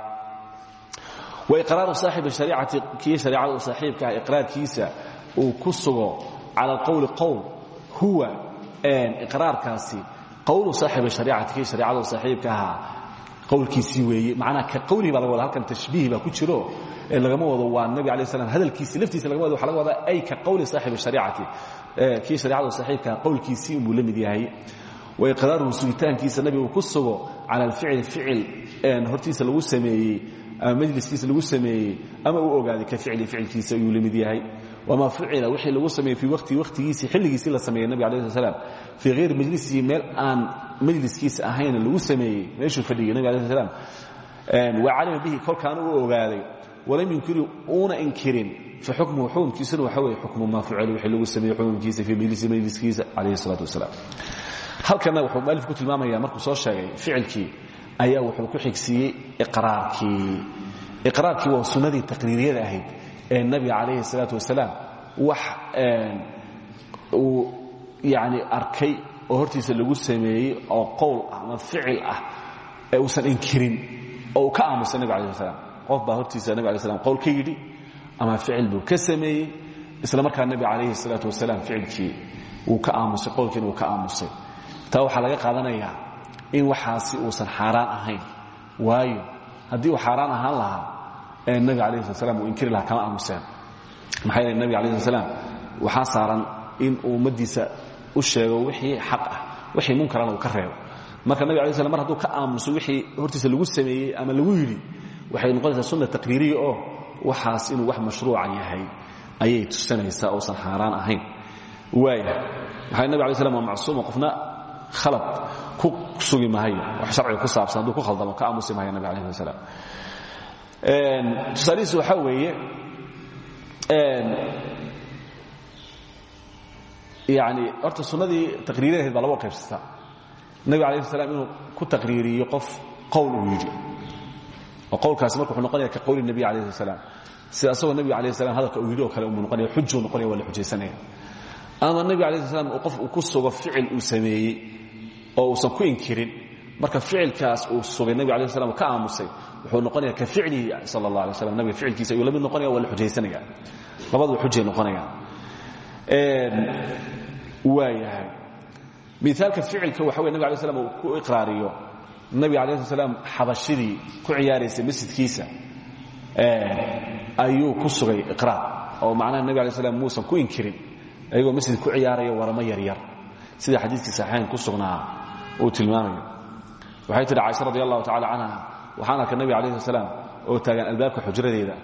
waiqraaru saaxibi shariicati kii shareicada u saaxiibka ah iqraarkiisa uu ku sugo cala alqowli qowl huwa iqraarkaasi. Qowlu saaxibi shariicati kii shareicada u saaxiibka ahaa qowlkiisii weeye. Macnaha ka qowlihi baa laga wada halkan tashbiih baa ku jiro ee lagama wado waa nabi alay slam hadalkiisi laftiisa lagama wado waxa laga wadaa ay ka qowli saaxibi shariicati. Kii shareicada u saaxiibka ah qowlkiisii buu la mid yahay. Waiqraaruhu sugitaankiisa nabigu ku sugo cala alficli ficil hortiisa lagu sameeyey ama majliskiisa lagu sameeyey ama uu ogaaday ka ficli ficilkiisa ayuu la mid yahay. Wamaa fucila wixii lagu sameeyey fii waqtii waqtigiisii xilligiisii la sameeyey nabig alay sl slam fii hayri majlisihi meel aan majliskiisa ahayna lagu sameeyey meeshuu fadhiyey nabig alay slam waa calima bihi kolkaana uu ogaaday walam yunkiri uuna inkirin. Fa xukmuhu xukumkiisuna waxa weye xukmu maa fucila wixii lagu sameeyey xukumkiisa fii majlisi majliskiisa calayhi salatu wasalaam. Halkana wuxuu mualif ku tilmaamaya markuu soo sheegay ficilkii ayaa wuxuu ku xigsiiyey iqraarkii. Iqraarkii waa sunnadii taqriiriyada ahayd ee nabiga calayhi salaatu wasalaam wax uu yani arkay oo hortiisa lagu sameeyey oo qowl ah ama ficil ah ee uusan inkirin oo uu ka aamusay nabig alai slam qof baa hortiisa nabig alai slam qowl ka yidhi ama ficil buu ka sameeyey isla markaa nabi calayhi salaatu wasalaam ficilkii wuu ka aamusay qowlkiina wuu ka aamusay. Taa waxaa laga qaadanayaa in waxaasi uusan xaaraan ahayn. Waayo haddii uu xaaraan ahaan lahaa ee nabi alayh slat slam uu inkiri lahaa kama aamuseen. Maxaa yeele nabi alayh slat slam waxaa saaran in uu ummaddiisa u sheego wixii xaq ah wixii munkarana uu ka reebo. Marka nabig alay slam mar hadduu ka aamuso wixii hortiisa lagu sameeyey ama lagu yidhi waxay noqonaysaa sunna taqriiriya oo waxaas inuu wax mashruuca yahay. Ayay tusanaysaa uusan xaaraan ahayn. Waaya maxaa nabig alay slam waa macsuuma qofna khalad ku sugi mahayo wax sharciga ku saabsan hadduu ku khaldamo ka aamusi mahayo nabig alayh slat slam tusaalihiisu waxaa weeye yani horta sunnadii taqriirinahayd baa laba qaybsata. Nabig alayh slam inuu ku taqriiriyo qof qowl uu yidhi. Oo qowlkaasi marka wuxuu noqonaya ka qowli nebiy alayh slat slam sida asagoo nebiga alayh slam hadalka uu yidhi oo kale umuu noqonaya xujuu noqonaya waa la xujaysanaya. Ama nebiga alayh slat slam qof uu ku sugo ficil uu sameeyey oo uusan ku inkirin. Marka ficilkaas uu sugay nebiga alayh slam ka aamusay wuxuu noqonaya ka ficlihi sal اllah alay slam nabiga ficilkiisa ayuu la mid noqonaya waa la xujaysanaya labadu xujay noqonayaan. Waayahay miaalka ficilka waxa wey nabig alay slam uu ku iqraariyo. Nabiga alay sl slam xabashidii ku ciyaaraysay masjidkiisa ayuu ku sugay iqraar. Oo macnaha nabig alay slam muusan ku inkirin ayagoo masjid ku ciyaaraya waramo yaryar. Sida xadiiskii saxiixayn ku sugnaa uu tilmaamayo. Waxay tihi caaisha radi allahu tacala canha waxaan arkay nabig alayh sl slam oo taagan albaabka xujradeeda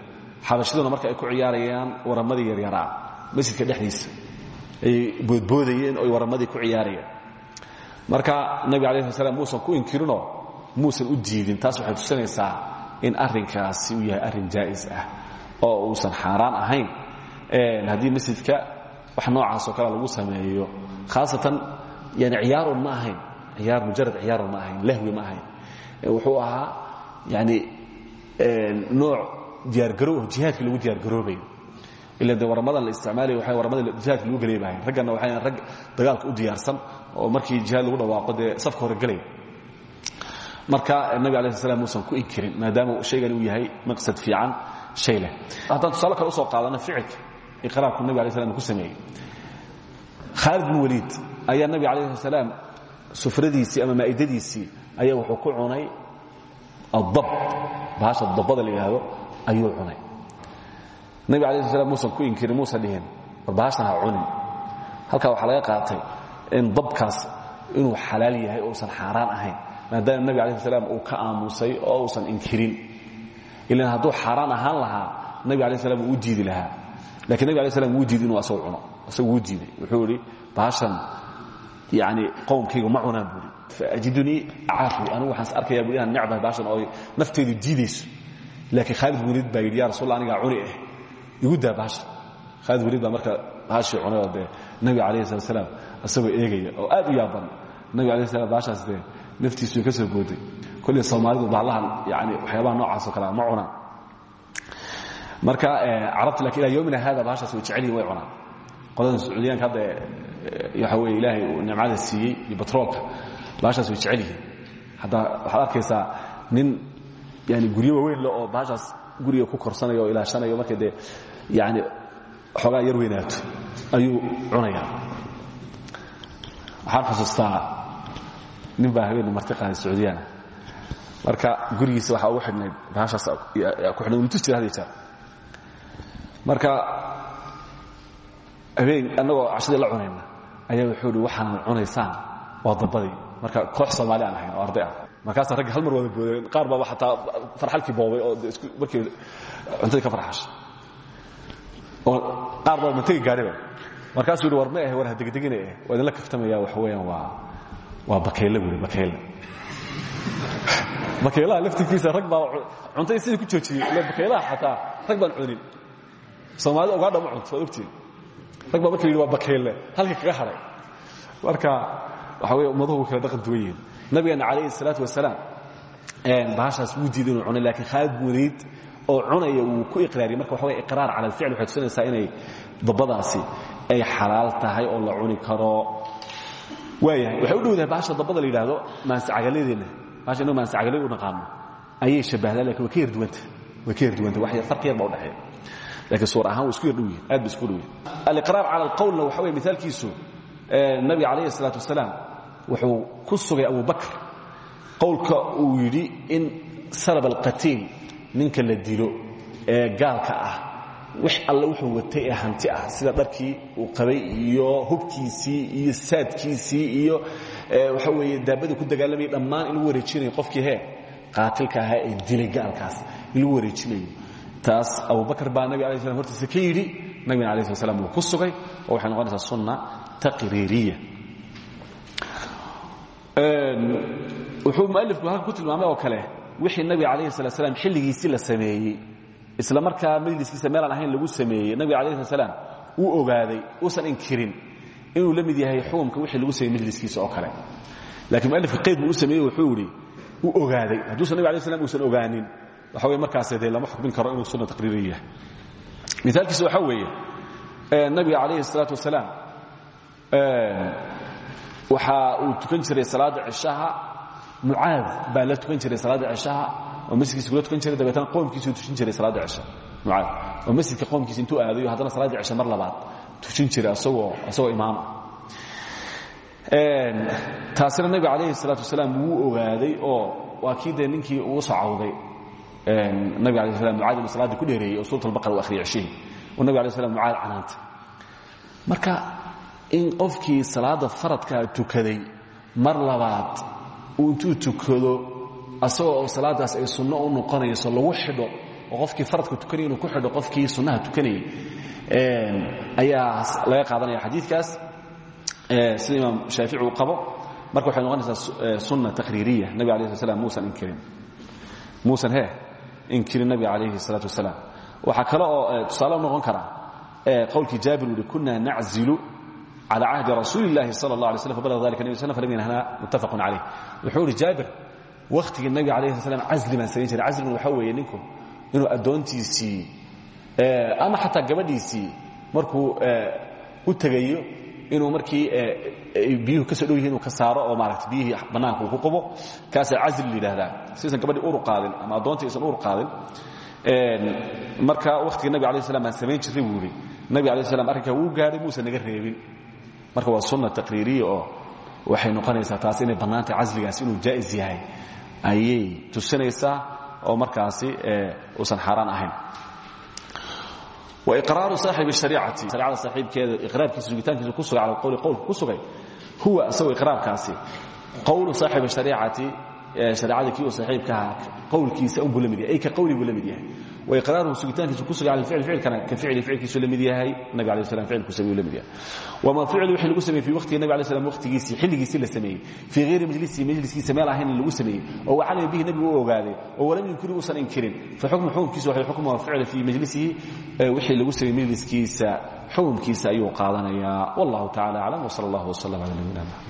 xabashiduna marka ku ciyaarayaan waramadii yaryaraa masjidka dhexdiisa. Ay boodboodayeen oy waramadii ku ciyaarayeen. Marka nabig alay sl slam muusan ku inkirinoo muusan u diidin taas waxay tusinaysaa in arrinkaasi uu yahay arrin jaa'is ah oo uusan xaaraan ahayn. Haddii masjidka wax noocaasoo kale lagu sameeyo khaasatan yani ciyaarun ma ciyaar mujarad ciyaarun ma ahayn lahwi ma ahayn. Wuxuu ahaa yani nooc diyaargaroow jihaadka lagu diyaargaroobayo. Ila de waramadan la isticmaalayo waa waramada jihaadka lagu gelay bahayn raggana waxay rag dagaalka u diyaarsan oo markii jihaad lagu dhawaaqo dee safka hore gelaya marka nabi ala slam muusan ku inkirin maadaama shaygan uu yahay maqsad fiican shay leh. Haddaan tusaale kale u soo qaadano ficilka iqraarku nabi ala slam ku sameeyey. Khaalid bin waliid ayaa nabi alayh salaam sufradiisii ama maa'idadiisii ayaa wuxuu ku cunay. Adab bahasha dabada la yidhaahdo ayuu cunay. Nabi alay sl slam muusan ku inkirin muusan dhihin war bahashan ha cunin. Halkaa waxaa laga qaatay in dabkaas inuu xalaal yahay ousan xaaraan ahayn maadaama nabi alay slam uu ka aamusay oo uusan inkirin. Ilan hadduu xaaraan ahaan lahaa nabi alay slam wuu u diidi lahaa. Lakiin nabi alay slam wuu diiday inuu asagu cuno asagu wuu diiday wuxuu idhi bahashan yani qowmkayga ma cunaan buuri faajidunii caafu anigu waxaan is arkayaa bui inaan necbahay baashan oo nafteydu diidayso laakiin khaalid weliid baa yidhi ya rasul anigaa cuni ah igu daa bahasha khaalid weliid baa marka bahashii cunay oo dee nabiga calayhi salat salaam isagoo eegaya oo aad u yaaban. Nabiga alayh salam bahashaas dee naftiisuu ka soo booday kolley soomaalidu bahlahan yani waxyaabaha noocaasoo kalea ma cunaan. Marka carabta laakiin ilaa yomina haada bahashaas way jecel yihiin way cunaan. Qoladan sacuudiyaanka hadda waxa weye ilaahay uu nimcada siiyey iyo batroolka. Bahashaas way jecel yihiin hadda waxaad arkaysaa nin yani guryo waaweyn le oo bahashaas guriga ku korsanayo oo ilaashanayo marka dee yani xoogaa yar weynaato ayuu cunaya waxaan xusuustaa nin baa habeen marti qaaday sacuudiyaana marka gurigiisa waxaa ugu xidhnayd bahashaas ku xidhnay ulu tus jira had iyo jeer marka habeen annagoo cashadii la cunayna ayaa wuxuu hi waxaanad cunaysaan. Waa dabadii. Marka koox soomaali aan ahayn oo arday ah. Markaasa raggi hal mar wada boodeen qaar baaba xataa farxalkii boobay oo markii cuntadii ka farxashay oo qaar baaba mantegi gaadhiba markaasuu yidhi war ma ahe war hadegdegina eh waa idinla kaftamaya waxa weeyaan waa waa bakayla buuri bakayla bakaylaha laftirkiisa rag baa cuntadii sidii ku joojiyey bakaylaha xataa rag baan cunin. Soomaalida ogaadha ma cunto waad ogtiin rag baa marka la yidhi waa bakayle halkii kaga hadhay. Marka waxa wey ummaduhu kala dhaqan duwan yihiin. Nabigeena calayhi salaatu wasalaam bahashaas wuu diiday inuu cunay lakiin khaalid weliid oo cunaya wuu ku iqraariyey. Marka waxa wey iqraar cala alficl waxay tusinaysaa inay dabadaasi ay xalaal tahay oo la cuni karo. Waayahay waxay u dhowdahay bahasha dabada la yidhaahdo maansacagaladeenna bahasha innagu maansacagaleed u naqaano ayay shabbahdaa laakiin way ka yar duwanta way ka yar duwanta wax yar farqi yar baa u dhexeeya lakiin suur ahaan way isku yar dhow yihiin aad bay isku dhow yihiin aliqraar cala alqowlna waxa wey mithaalkiisu nabiga calayhi salaatu wasalaam wuxuu ku sugay abubakr qowlka uu yidhi in salab alqatiil ninka la dilo ee gaalka ah wax alle wuxuu watay ee hanti ah sida dharkii uu qabay iyo hubkiisii iyo saadkiisii iyo waxa weeye daabadii ku dagaalamayay dhammaan in lagu wareejinayo qofkii hee qaatilka ahaa ee dilay gaalkaas in lagu wareejinayo taas abubakr baa nabig ala slam hortiisa ka yidhi nabigana ala sla slam wuu ku sugay oo waxay noqonaysaa sunna taqriiriya. Wuxuu mualifku halka ku tilmaamay oo kale wixii nabiga alayhi sala slam xilligiisii la sameeyey isla markaa majliskiisa meelaan ahayn lagu sameeyey nabiga alayh sala slam wuu ogaaday uusan inkirin inuu la mid yahay xukumka wixii lagu sameeyey majliskiisa oo kale. Lakiin mualifka qayd buu u sameeyey wuxuu yidhi wuu ogaaday hadduusan nabig alay slam uusan ogaanin waxa wey markaas dee lama xukmin karo inuu sunna taqriiriya yahay miaalkiisa waxaa weeye nabiga calayhi الsalaaة wasalaam waxa uu tukan jiray salaada cishaha mucaad baa la tukan jiray salaada cishaha oo masjidkiisa kula tukan jiray dabeetana qoomkiisuu tujin jiray salaada cisha mucaad oo masjidka qoomkiisa intuu aadayo haddana salaadii cisha mar labaad tujin jiray asagoo asagoo imaama taasina nabiga calayhi الsalaaة wasalaam wuu ogaaday oo waa kii dee ninkii uu socawday nabig ala slam mucaad inu salaadii ku dheereeyey oo suurat albaqara u akhriyay cishihii oo nabig ala slam mucaad canaanta. Marka in qofkii salaada faradkaa tukaday mar labaad uu intuu tukado asagoo oo salaadaas ay sunno u noqonayso lagu xidho oo qofkii faradka tukanaya inuu ku xidho qofkii sunnaha tukanayay ayaa laga qaadanaya xadiidkaas sida imaam shaafici uu qabo. Marka waxay noqonaysaa sunna taqhriiriya nabig ala sl slam muusan inkirin muusan he inkirin nabiga calayhi الsalaaة wasalaam waxaa kale oo tusaale u noqon kara qowlkii jaabir uhi kuna naczilu calى cahdi rasuuli اllahi salى اlه alay slm fabalغ dalika nbi sl falam yanhana muttafaq calayh wuxuu ihi jaabir wakhtigii nabiga alayh sl slam casli baan samayn jiray casligan waxaa weeye ninku inuu addoontiisii ama xataa gabadhiisii markuu u tegayo inuu markii biyuhu ka soo dhow yihiin inuu ka saaro oo maarata biyihii bannaanka uu ku qubo kaasaa casli la yidhahdaa sidaysan gabadhii ur qaadin ama addoontii aysan ur qaadin. Marka wakhtigii nabig alay slam baan samayn jirray buu ihi nabig alay slam arrinkaa wuu gaadhay muusan naga reebin. Marka waa sunna taqriiriya oo waxay noqonaysaa taas inay bannaantay casligaasi inuu jaa'is yahay. Ayay tusinaysaa oo markaasi uusan xaaraan ahayn waiqraaru saaxibi shariicati shareecada saaxiibkeeda iqraarkiisa sugitaankiisa ku sugay cala alqowli qowlka ku sugay huwa isagoo iqraarkaasi qowlu saaxibi shariicati shareecada kii uu saaxiibkaha qowlkiisa unbuu la mid yahay ay ka qowli buu la mid yahay waiqraaruhu sugitaankiisu ku sugan cala ficl ficilkana ka ficli ficilkiisu la mid yahay nabi alay slam ficilku sameeyu la mid yahay. Wama ficlu wixii lagu sameeyey fi waqtihi nabi alay slam waqtigiisii xilligiisii la sameeyey. Fii hayri majlisihi majliskiisa meel ahayn lagu sameeyey. Oo wacalima bihi nabigu u ogaaday oo walam yunkiri uusan inkirin. Fa xukmu xukumkiisu waxay xukmu ficla fii majlisihi wixii lagu sameeyey majliskiisa xukumkiisa ayuu qaadanayaa wallahu tacala aclam wsal allah wslam cala nabiyina